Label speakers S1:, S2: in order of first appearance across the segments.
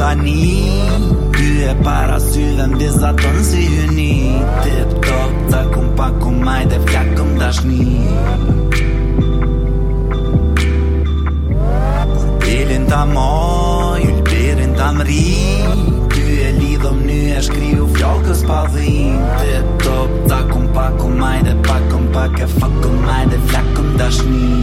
S1: tani Ty e para sy dhe në disa tonë si hyni Tip top të kum pak majtë e flakëm dashni Pilin të moj, ju lëpirin të mri Ty e lidhëm një e shkriju flokës pa dhim Tip top të kum pak majtë e pak e fakëm majtë e flakëm kum pak e pakëm pak e flakëm dashni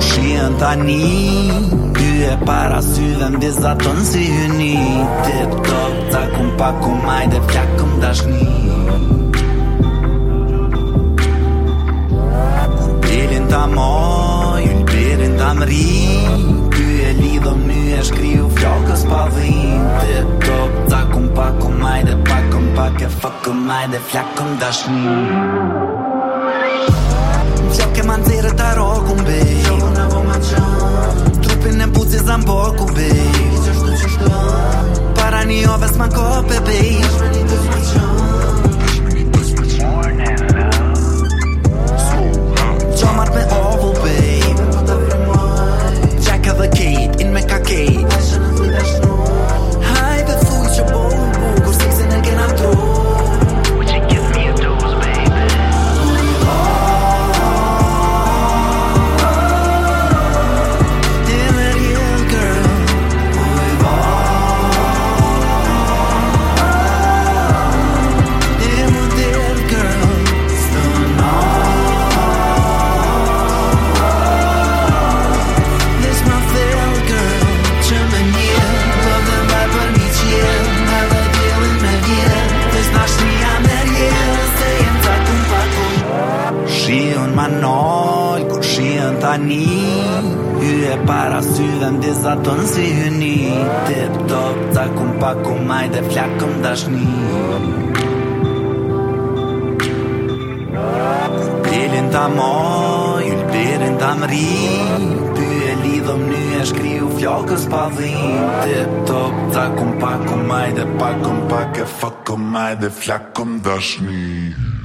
S1: shien tani Ty e para dhe në vizat tonë si hyni Tip top, ta kum pak kum ajde pjak kum dashni Bilin ta moj, yl birin ta mri Ty e lidhëm ny e shkriju fjokës pa dhin Tip top, ta kum pak kum ajde pak kum pak E fuck kum ajde pjak kum kum dashni zamboku, babe Para një ove s'man kope, babe tani Hyë para syven disa tonë si hyni Tip top ta kum paku majde flakëm dashni Dilin ta moj, yl birin ta mri Ty e lidhëm ny e shkriu flokës pa dhin Tip top ta kum paku majde pakum pake Fakum majde flakëm dashni dashni